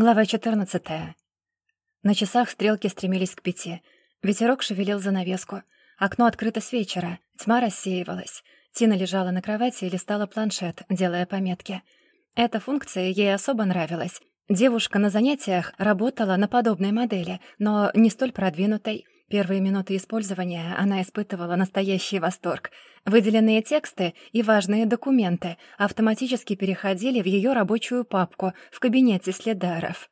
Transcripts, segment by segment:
Глава 14. На часах стрелки стремились к пяти. Ветерок шевелил занавеску. Окно открыто с вечера. Тьма рассеивалась. Тина лежала на кровати и листала планшет, делая пометки. Эта функция ей особо нравилась. Девушка на занятиях работала на подобной модели, но не столь продвинутой. Первые минуты использования она испытывала настоящий восторг. Выделенные тексты и важные документы автоматически переходили в ее рабочую папку в кабинете следаров.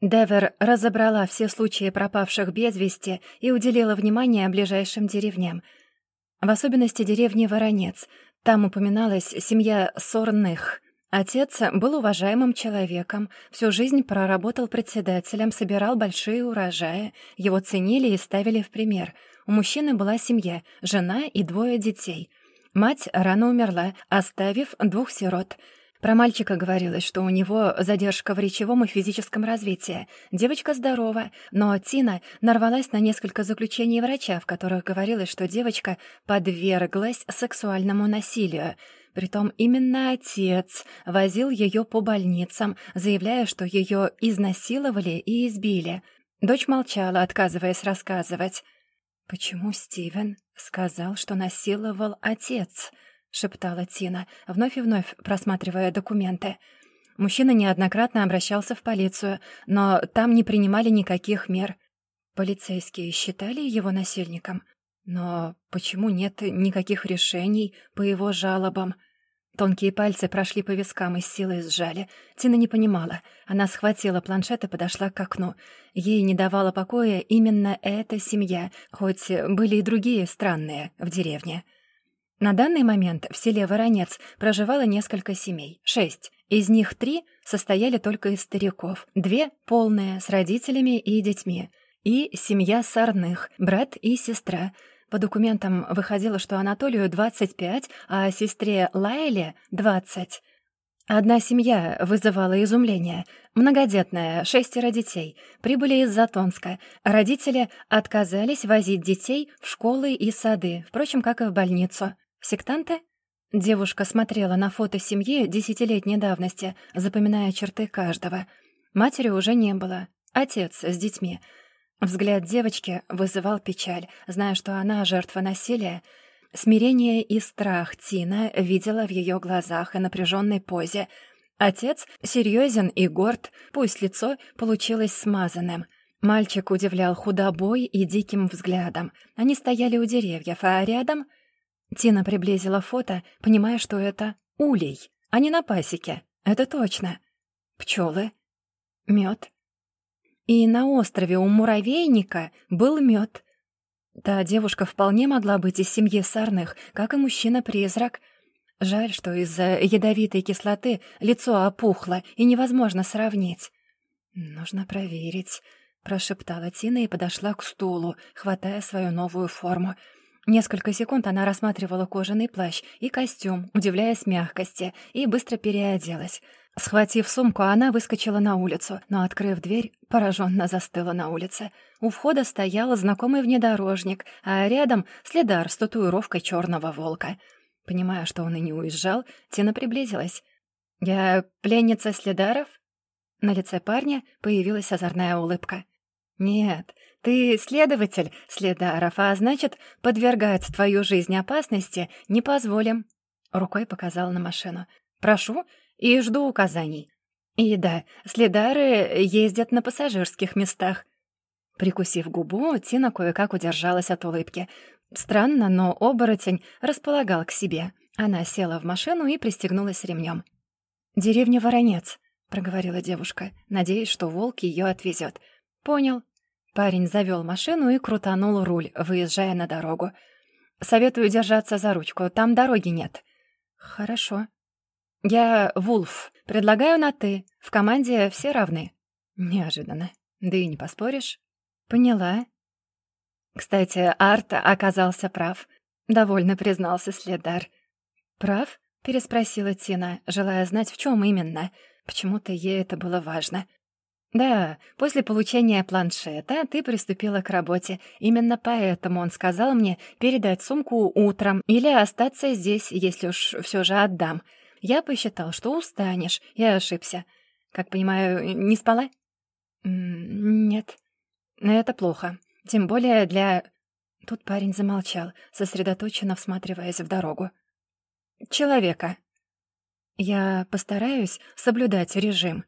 Девер разобрала все случаи пропавших без вести и уделила внимание ближайшим деревням. В особенности деревне Воронец. Там упоминалась семья Сорных — Отец был уважаемым человеком, всю жизнь проработал председателем, собирал большие урожаи, его ценили и ставили в пример. У мужчины была семья, жена и двое детей. Мать рано умерла, оставив двух сирот. Про мальчика говорилось, что у него задержка в речевом и физическом развитии. Девочка здорова, но Тина нарвалась на несколько заключений врача, в которых говорилось, что девочка подверглась сексуальному насилию — Притом именно отец возил ее по больницам, заявляя, что ее изнасиловали и избили. Дочь молчала, отказываясь рассказывать. «Почему Стивен сказал, что насиловал отец?» — шептала Тина, вновь и вновь просматривая документы. Мужчина неоднократно обращался в полицию, но там не принимали никаких мер. Полицейские считали его насильником? Но почему нет никаких решений по его жалобам? Тонкие пальцы прошли по вискам и силой сжали. Тина не понимала. Она схватила планшет и подошла к окну. Ей не давала покоя именно эта семья, хоть были и другие странные в деревне. На данный момент в селе Воронец проживало несколько семей, шесть. Из них три состояли только из стариков, две — полные, с родителями и детьми, и семья Сарных, брат и сестра — по документам выходило, что Анатолию 25, а сестре Лайле — 20. Одна семья вызывала изумление. Многодетная, шестеро детей. Прибыли из Затонска. Родители отказались возить детей в школы и сады, впрочем, как и в больницу. Сектанты? Девушка смотрела на фото семьи десятилетней давности, запоминая черты каждого. Матери уже не было. Отец с детьми — Взгляд девочки вызывал печаль, зная, что она жертва насилия. Смирение и страх Тина видела в ее глазах и напряженной позе. Отец серьезен и горд, пусть лицо получилось смазанным. Мальчик удивлял худобой и диким взглядом. Они стояли у деревьев, а рядом... Тина приблизила фото, понимая, что это улей, а не на пасеке. Это точно. Пчелы, мед, и на острове у муравейника был мед. Та девушка вполне могла быть из семьи Сарных, как и мужчина-призрак. Жаль, что из-за ядовитой кислоты лицо опухло и невозможно сравнить. «Нужно проверить», — прошептала Тина и подошла к стулу, хватая свою новую форму. Несколько секунд она рассматривала кожаный плащ и костюм, удивляясь мягкости, и быстро переоделась — Схватив сумку, она выскочила на улицу, но, открыв дверь, пораженно застыла на улице. У входа стоял знакомый внедорожник, а рядом следар с татуировкой черного волка. Понимая, что он и не уезжал, Тина приблизилась. «Я пленница следаров?» На лице парня появилась озорная улыбка. «Нет, ты следователь следаров, а значит, подвергать твою жизнь опасности не позволим». Рукой показал на машину. «Прошу, и жду указаний. И да, следары ездят на пассажирских местах. Прикусив губу, Тина кое-как удержалась от улыбки. Странно, но оборотень располагал к себе. Она села в машину и пристегнулась ремнем. «Деревня Воронец», — проговорила девушка, надеясь, что волк ее отвезет. «Понял». Парень завел машину и крутанул руль, выезжая на дорогу. «Советую держаться за ручку, там дороги нет». «Хорошо», «Я Вулф. Предлагаю на «ты». В команде все равны». Неожиданно. Да и не поспоришь. Поняла. Кстати, Арт оказался прав. Довольно признался Следар. «Прав?» — переспросила Тина, желая знать, в чем именно. Почему-то ей это было важно. «Да, после получения планшета ты приступила к работе. Именно поэтому он сказал мне передать сумку утром или остаться здесь, если уж все же отдам. Я посчитал, что устанешь, и ошибся. Как понимаю, не спала? «Нет, это плохо. Тем более для...» Тут парень замолчал, сосредоточенно всматриваясь в дорогу. «Человека». «Я постараюсь соблюдать режим».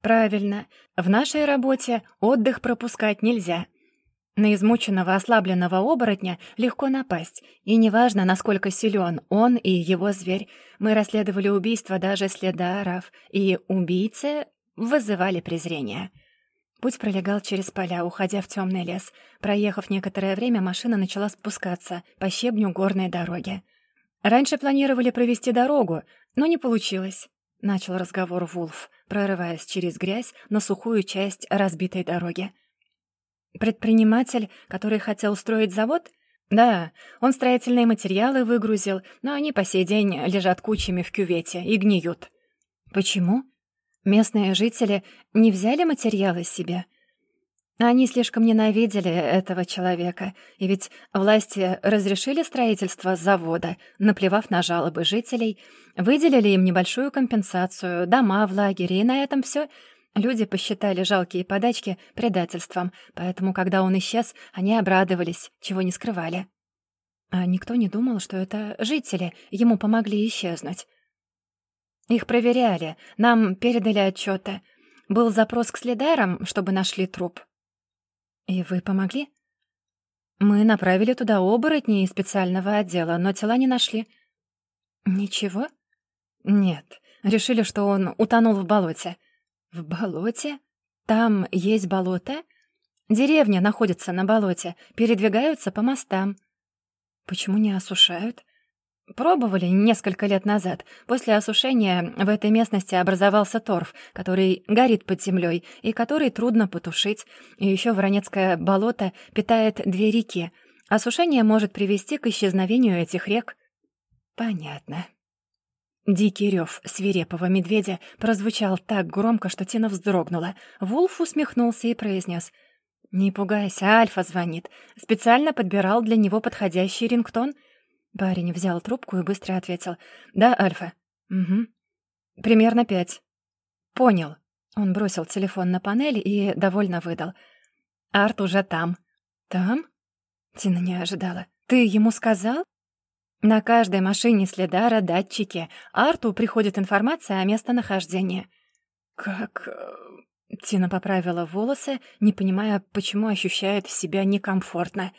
«Правильно. В нашей работе отдых пропускать нельзя. На измученного, ослабленного оборотня легко напасть, и неважно, насколько силен он и его зверь. Мы расследовали убийство даже следаров, и убийцы вызывали презрение. Путь пролегал через поля, уходя в темный лес. Проехав некоторое время, машина начала спускаться по щебню горной дороги. «Раньше планировали провести дорогу, но не получилось», — начал разговор Вулф, прорываясь через грязь на сухую часть разбитой дороги. Предприниматель, который хотел устроить завод? Да, он строительные материалы выгрузил, но они по сей день лежат кучами в кювете и гниют. Почему? Местные жители не взяли материалы себе? Они слишком ненавидели этого человека, и ведь власти разрешили строительство завода, наплевав на жалобы жителей, выделили им небольшую компенсацию, дома в лагере, и на этом все — Люди посчитали жалкие подачки предательством, поэтому, когда он исчез, они обрадовались, чего не скрывали. А никто не думал, что это жители ему помогли исчезнуть. Их проверяли, нам передали отчеты. Был запрос к следарам, чтобы нашли труп. И вы помогли? Мы направили туда оборотни из специального отдела, но тела не нашли. Ничего? Нет, решили, что он утонул в болоте. «В болоте? Там есть болото?» «Деревня находится на болоте, передвигаются по мостам». «Почему не осушают?» Пробовали несколько лет назад. После осушения в этой местности образовался торф, который горит под землей и который трудно потушить. И еще Воронецкое болото питает две реки. Осушение может привести к исчезновению этих рек. Понятно. Дикий рев свирепого медведя прозвучал так громко, что Тина вздрогнула. Вулф усмехнулся и произнес. «Не пугайся, Альфа звонит. Специально подбирал для него подходящий рингтон». Парень взял трубку и быстро ответил. «Да, Альфа». «Угу». «Примерно пять». «Понял». Он бросил телефон на панель и довольно выдал. «Арт уже там». «Там?» Тина не ожидала. «Ты ему сказал?» На каждой машине следара датчики. Арту приходит информация о местонахождении. «Как...» э, Тина поправила волосы, не понимая, почему ощущает себя некомфортно.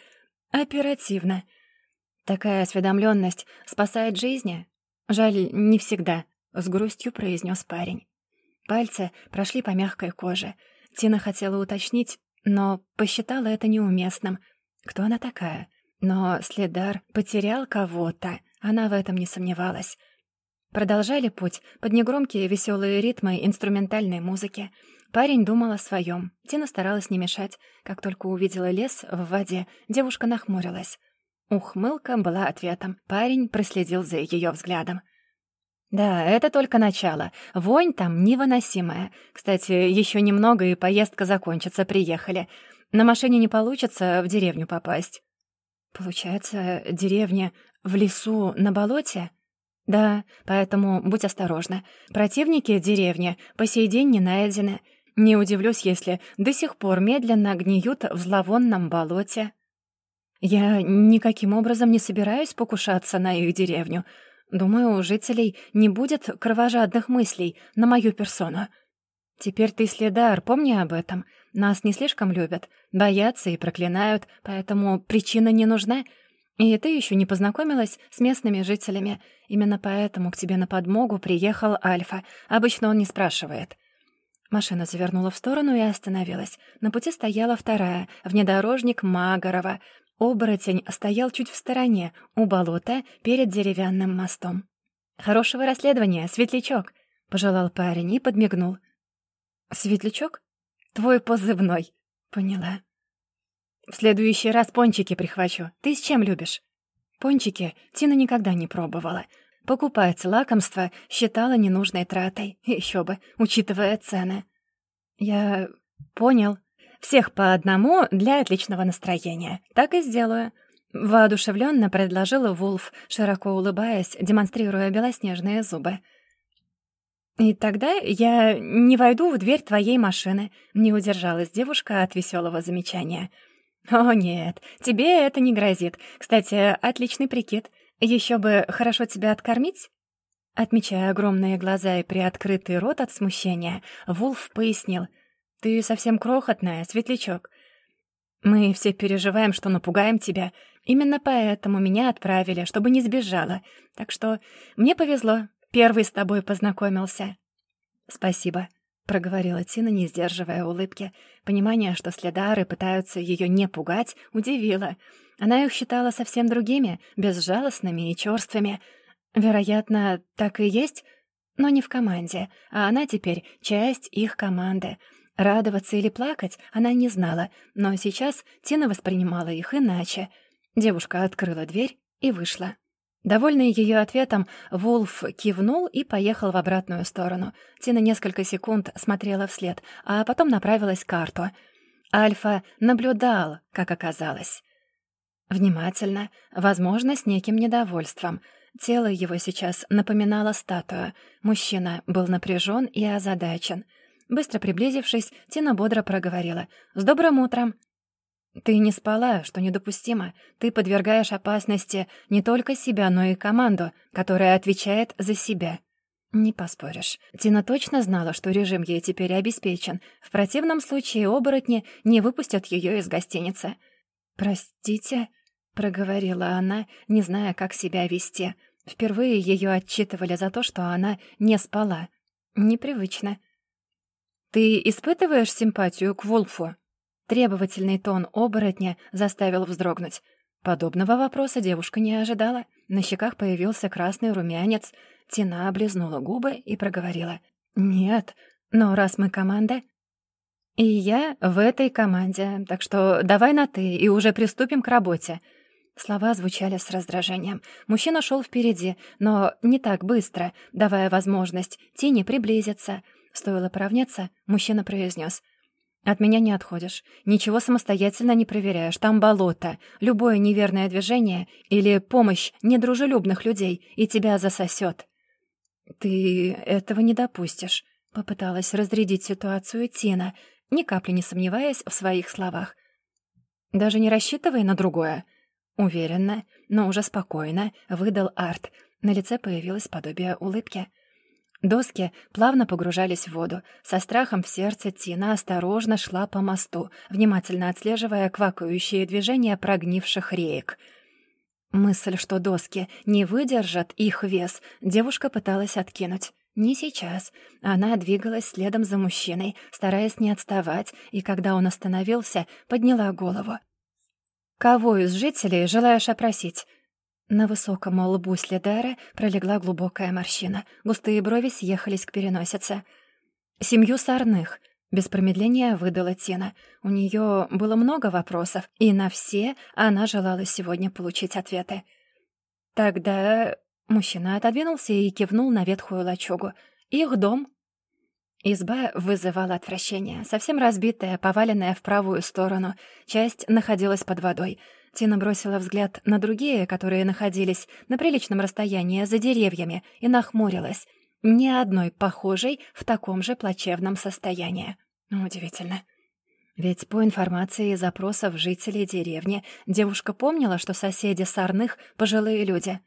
«Оперативно. Такая осведомленность спасает жизни? Жаль, не всегда», — с грустью произнес парень. Пальцы прошли по мягкой коже. Тина хотела уточнить, но посчитала это неуместным. Кто она такая? Но Следар потерял кого-то, она в этом не сомневалась. Продолжали путь под негромкие веселые ритмы инструментальной музыки. Парень думал о своем. Тина старалась не мешать. Как только увидела лес в воде, девушка нахмурилась. Ухмылка была ответом. Парень проследил за ее взглядом. «Да, это только начало. Вонь там невыносимая. Кстати, еще немного, и поездка закончится. Приехали. На машине не получится в деревню попасть». Получается, деревня в лесу на болоте? Да, поэтому будь осторожна. Противники деревни по сей день не найдены. Не удивлюсь, если до сих пор медленно гниют в зловонном болоте. Я никаким образом не собираюсь покушаться на их деревню. Думаю, у жителей не будет кровожадных мыслей на мою персону. Теперь ты следар, помни об этом. Нас не слишком любят, боятся и проклинают, поэтому причина не нужна. И ты еще не познакомилась с местными жителями. Именно поэтому к тебе на подмогу приехал Альфа. Обычно он не спрашивает». Машина завернула в сторону и остановилась. На пути стояла вторая, внедорожник Магорова. Оборотень стоял чуть в стороне, у болота, перед деревянным мостом. «Хорошего расследования, светлячок!» — пожелал парень и подмигнул. «Светлячок?» Твой позывной. Поняла. В следующий раз пончики прихвачу. Ты с чем любишь? Пончики Тина никогда не пробовала. Покупать лакомство считала ненужной тратой. Еще бы, учитывая цены. Я понял. Всех по одному для отличного настроения. Так и сделаю. Воодушевленно предложила Вулф, широко улыбаясь, демонстрируя белоснежные зубы. «И тогда я не войду в дверь твоей машины», — не удержалась девушка от веселого замечания. «О, нет, тебе это не грозит. Кстати, отличный прикид. Еще бы хорошо тебя откормить?» Отмечая огромные глаза и приоткрытый рот от смущения, Вулф пояснил. «Ты совсем крохотная, светлячок. Мы все переживаем, что напугаем тебя. Именно поэтому меня отправили, чтобы не сбежала. Так что мне повезло, первый с тобой познакомился». «Спасибо», — проговорила Тина, не сдерживая улыбки. Понимание, что следары пытаются ее не пугать, удивило. Она их считала совсем другими, безжалостными и чёрствыми. Вероятно, так и есть, но не в команде, а она теперь часть их команды. Радоваться или плакать она не знала, но сейчас Тина воспринимала их иначе. Девушка открыла дверь и вышла. Довольный ее ответом, Вулф кивнул и поехал в обратную сторону. Тина несколько секунд смотрела вслед, а потом направилась к карту. Альфа наблюдал, как оказалось. Внимательно, возможно, с неким недовольством — Тело его сейчас напоминало статую. Мужчина был напряжен и озадачен. Быстро приблизившись, Тина бодро проговорила. «С добрым утром!» «Ты не спала, что недопустимо. Ты подвергаешь опасности не только себя, но и команду, которая отвечает за себя». «Не поспоришь. Тина точно знала, что режим ей теперь обеспечен. В противном случае оборотни не выпустят ее из гостиницы». «Простите», — проговорила она, не зная, как себя вести. Впервые ее отчитывали за то, что она не спала. Непривычно. «Ты испытываешь симпатию к Вулфу?» Требовательный тон оборотня заставил вздрогнуть. Подобного вопроса девушка не ожидала. На щеках появился красный румянец. Тина облизнула губы и проговорила. «Нет, но раз мы команда...» «И я в этой команде, так что давай на «ты» и уже приступим к работе», Слова звучали с раздражением. Мужчина шел впереди, но не так быстро, давая возможность Тине приблизиться. Стоило поравняться, мужчина произнес: «От меня не отходишь. Ничего самостоятельно не проверяешь. Там болото. Любое неверное движение или помощь недружелюбных людей, и тебя засосет. «Ты этого не допустишь», — попыталась разрядить ситуацию Тина, ни капли не сомневаясь в своих словах. «Даже не рассчитывай на другое», Уверенно, но уже спокойно выдал Арт. На лице появилось подобие улыбки. Доски плавно погружались в воду. Со страхом в сердце Тина осторожно шла по мосту, внимательно отслеживая квакающие движения прогнивших реек. Мысль, что доски не выдержат их вес, девушка пыталась откинуть. Не сейчас. Она двигалась следом за мужчиной, стараясь не отставать, и когда он остановился, подняла голову. «Кого из жителей желаешь опросить?» На высоком лбу Следера пролегла глубокая морщина. Густые брови съехались к переносице. «Семью Сарных», — без промедления выдала Тина. У нее было много вопросов, и на все она желала сегодня получить ответы. «Тогда...» — мужчина отодвинулся и кивнул на ветхую лачугу. «Их дом Изба вызывала отвращение. Совсем разбитая, поваленная в правую сторону. Часть находилась под водой. Тина бросила взгляд на другие, которые находились на приличном расстоянии за деревьями, и нахмурилась. Ни одной похожей в таком же плачевном состоянии. Удивительно. Ведь по информации и запросов жителей деревни девушка помнила, что соседи Сарных — пожилые люди.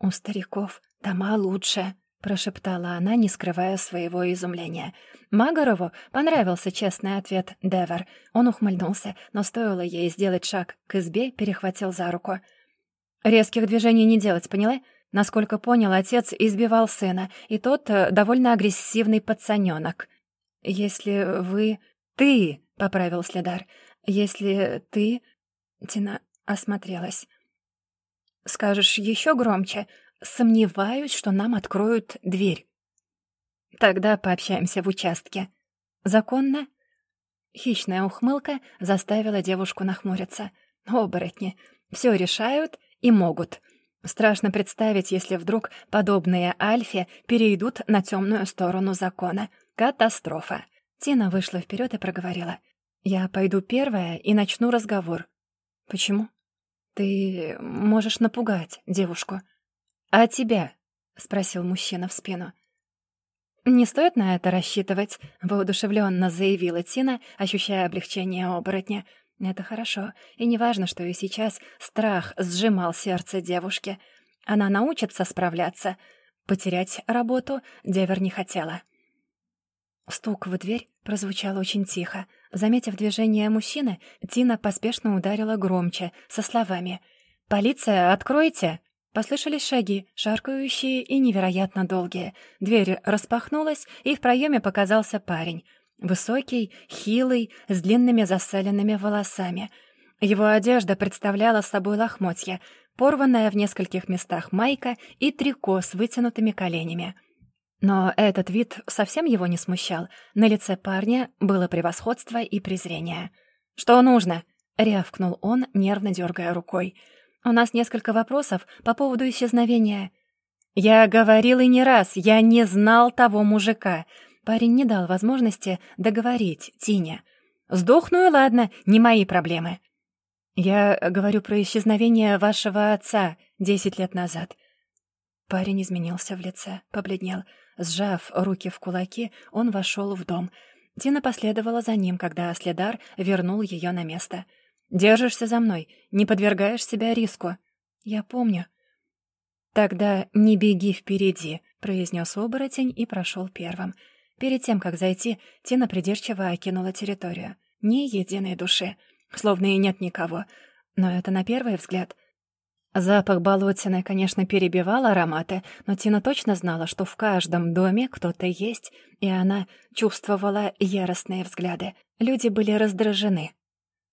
У стариков дома лучше. — прошептала она, не скрывая своего изумления. Магарову понравился честный ответ Девер. Он ухмыльнулся, но стоило ей сделать шаг к избе, перехватил за руку. «Резких движений не делать, поняла? Насколько понял, отец избивал сына, и тот э, довольно агрессивный пацанёнок. Если вы... Ты!» — поправил следар. «Если ты...» Тина осмотрелась. «Скажешь еще громче?» Сомневаюсь, что нам откроют дверь. Тогда пообщаемся в участке. Законно? Хищная ухмылка заставила девушку нахмуриться. Оборотни. Все решают и могут. Страшно представить, если вдруг подобные Альфе перейдут на темную сторону закона. Катастрофа. Тина вышла вперед и проговорила. «Я пойду первая и начну разговор». «Почему?» «Ты можешь напугать девушку». «А тебя?» — спросил мужчина в спину. «Не стоит на это рассчитывать», — воодушевленно заявила Тина, ощущая облегчение оборотня. «Это хорошо, и неважно, что и сейчас страх сжимал сердце девушки. Она научится справляться. Потерять работу Девер не хотела». Стук в дверь прозвучал очень тихо. Заметив движение мужчины, Тина поспешно ударила громче, со словами «Полиция, откройте!» Послышались шаги, шаркающие и невероятно долгие. Дверь распахнулась, и в проеме показался парень. Высокий, хилый, с длинными засаленными волосами. Его одежда представляла собой лохмотья, порванная в нескольких местах майка и трико с вытянутыми коленями. Но этот вид совсем его не смущал. На лице парня было превосходство и презрение. «Что нужно?» — рявкнул он, нервно дергая рукой. «У нас несколько вопросов по поводу исчезновения». «Я говорил и не раз, я не знал того мужика». Парень не дал возможности договорить Тине. «Сдохну и ладно, не мои проблемы». «Я говорю про исчезновение вашего отца десять лет назад». Парень изменился в лице, побледнел. Сжав руки в кулаки, он вошел в дом. Тина последовала за ним, когда Следар вернул ее на место. «Держишься за мной, не подвергаешь себя риску». «Я помню». «Тогда не беги впереди», — произнес оборотень и прошел первым. Перед тем, как зайти, Тина придирчиво окинула территорию. Ни единой души, словно и нет никого. Но это на первый взгляд — Запах болотины, конечно, перебивал ароматы, но Тина точно знала, что в каждом доме кто-то есть, и она чувствовала яростные взгляды. Люди были раздражены.